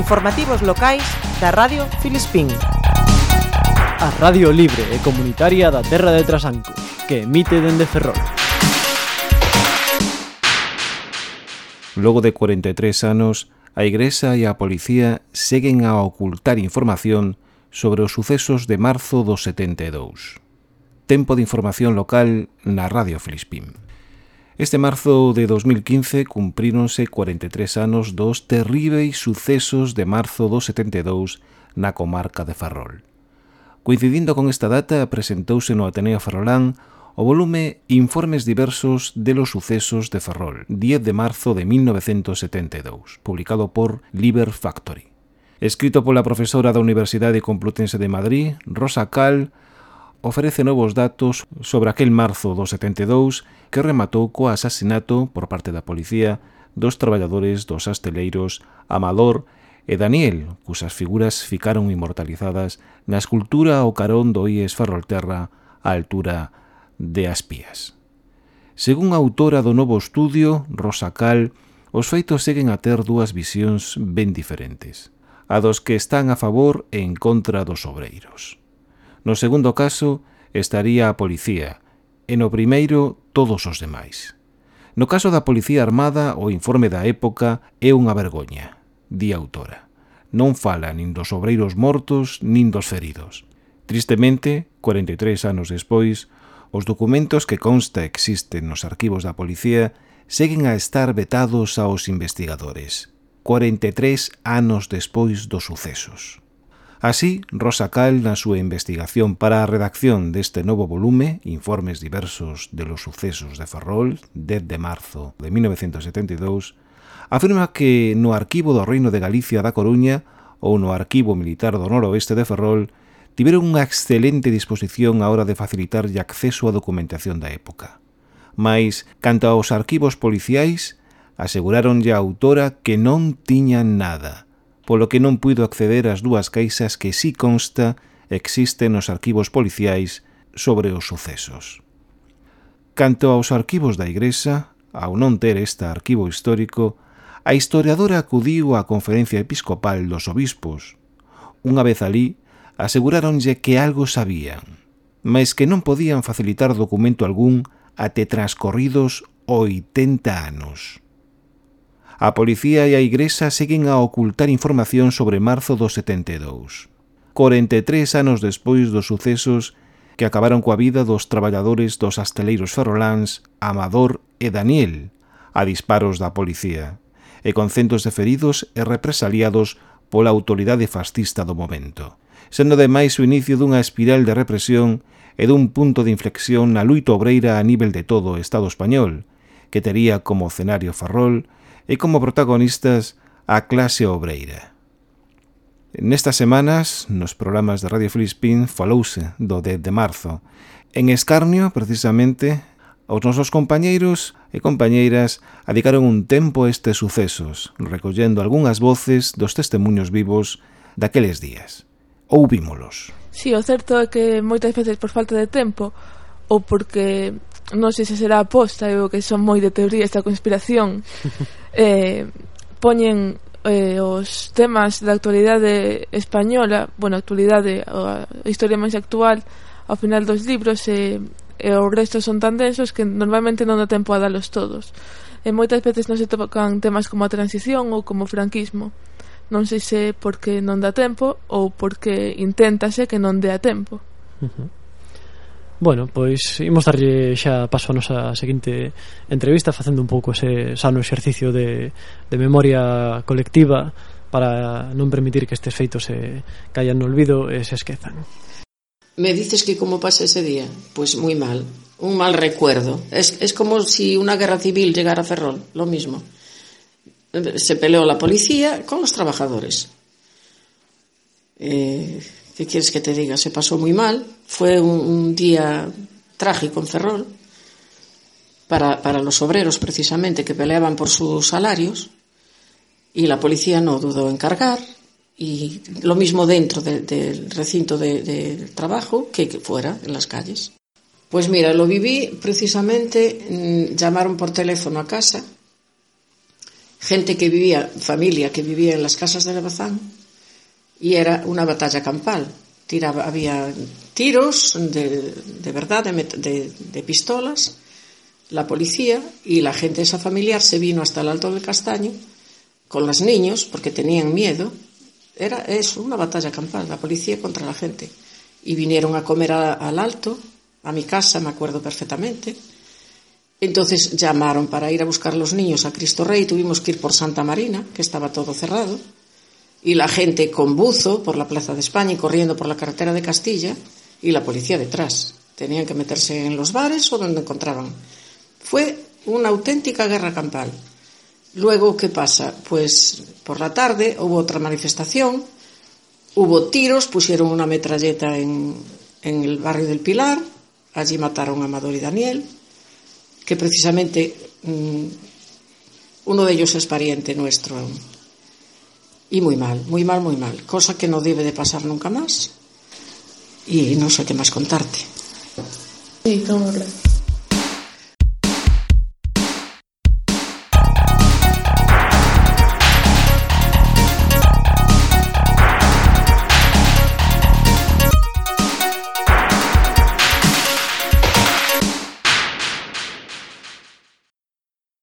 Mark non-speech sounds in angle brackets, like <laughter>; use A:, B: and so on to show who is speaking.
A: Informativos locais da Radio Filispín.
B: A Radio Libre e Comunitaria da Terra de Trasanco, que emite dende Ferrol.
C: Logo de 43 anos, a Igrexa e a Policía seguen a ocultar información sobre os sucesos de marzo do 72. Tempo de información local na Radio Filispín. Este marzo de 2015 cumpríronse 43 anos dos terríveis sucesos de marzo do 72 na comarca de Ferrol. Coincidindo con esta data, presentouse no Ateneo Ferrolán o volume Informes diversos de los sucesos de Ferrol, 10 de marzo de 1972, publicado por Liber Factory. Escrito pola profesora da Universidade Complutense de Madrid, Rosa Cal, ofrece novos datos sobre aquel marzo do 72 que rematou co asasinato por parte da policía dos traballadores dos asteleiros Amador e Daniel, cusas figuras ficaron inmortalizadas na escultura ao carón do IES Ferrolterra á altura de Aspías. Según a autora do novo estudio, Rosa Cal, os feitos seguen a ter dúas visións ben diferentes, a dos que están a favor e en contra dos obreiros. No segundo caso, estaría a policía, e no primeiro, todos os demais. No caso da Policía Armada, o informe da época é unha vergoña, di a autora. Non fala nin dos obreiros mortos nin dos feridos. Tristemente, 43 anos despois, os documentos que consta existen nos arquivos da policía seguen a estar vetados aos investigadores, 43 anos despois dos sucesos. Así, Rosa Cal, na súa investigación para a redacción deste novo volume, Informes diversos de los sucesos de Ferrol, 10 de marzo de 1972, afirma que no arquivo do Reino de Galicia da Coruña ou no arquivo militar do noroeste de Ferrol tiveron unha excelente disposición á hora de facilitarlle acceso á documentación da época. Mais, canto aos arquivos policiais, aseguraron a autora que non tiñan nada – polo que non puido acceder ás dúas caixas que sí consta existen nos arquivos policiais sobre os sucesos. Canto aos arquivos da Igrexa, ao non ter este arquivo histórico, a historiadora acudiu á Conferencia Episcopal dos Obispos. Unha vez alí, aseguráronlle que algo sabían, mas que non podían facilitar documento algún até transcorridos 80 anos. A policía e a Igresa seguen a ocultar información sobre marzo do 72. 43 anos despois dos sucesos que acabaron coa vida dos traballadores dos asteleiros ferroláns Amador e Daniel a disparos da policía e con centos de feridos e represaliados pola autoridade fascista do momento sendo ademais o inicio dunha espiral de represión e dun punto de inflexión na luita obreira a nivel de todo o Estado español, que tería como escenario Ferrol e como protagonistas a clase obreira. Nestas semanas, nos programas de Radio Filispín, falouse do 10 de marzo. En escarnio, precisamente, os nosos compañeiros e compañeiras adicaron un tempo a estes sucesos, recollendo algunhas voces dos testemunhos vivos daqueles días. Ouvímolos.
D: Si, sí, o certo é que moitas veces por falta de tempo ou porque non sei se será aposta, eu que son moi de teorías da conspiración, <laughs> eh, poñen eh, os temas da actualidade española, bueno, actualidade, a historia máis actual, ao final dos libros, e, e os restos son tan densos que normalmente non dá tempo a dalos todos. E moitas veces non se tocan temas como a transición ou como o franquismo. Non sei se porque non dá tempo ou porque inténtase que non dea tempo. Uh -huh.
B: Bueno, pois imos darlle xa paso a nosa seguinte entrevista facendo un pouco ese sano exercicio de, de memoria colectiva para non permitir que estes feitos se callan no olvido e se esquezan.
E: Me dices que como pasa ese día? Pois pues moi mal, un mal recuerdo. Es, es como si una guerra civil llegara a Ferrol, lo mismo. Se peleó la policía con los trabajadores. Eh, ¿Qué quieres que te diga? Se pasó muy mal. Fue un, un día trágico en Ferrol para, para, los obreros precisamente que peleaban por sus salarios y la policía no dudó en cargar y lo mismo dentro de, del recinto de, de trabajo que, fuera en las calles. Pues mira, lo viví precisamente, mm, llamaron por teléfono a casa gente que vivía, familia que vivía en las casas de Lebazán, y era una batalla campal. Había tiros de, de verdad, de, de, pistolas, la policía y la gente esa familiar se vino hasta el Alto del Castaño con los niños porque tenían miedo. Era eso, una batalla campal, la policía contra la gente. Y vinieron a comer al Alto, a mi casa, me acuerdo perfectamente. Entonces llamaron para ir a buscar los niños a Cristo Rey, tuvimos que ir por Santa Marina, que estaba todo cerrado, y la gente con buzo por la Plaza de España y corriendo por la carretera de Castilla, y la policía detrás. Tenían que meterse en los bares o donde encontraban fue una auténtica guerra campal. Luego, ¿qué pasa? Pues por la tarde hubo otra manifestación, hubo tiros, pusieron una metralleta en, en el barrio del Pilar, allí mataron a Amador y Daniel, que precisamente mmm, uno de ellos es pariente nuestro. Y muy mal, muy mal, muy mal. Cosa que no debe de pasar nunca más. Y no sé qué más contarte.
D: Sí, cómo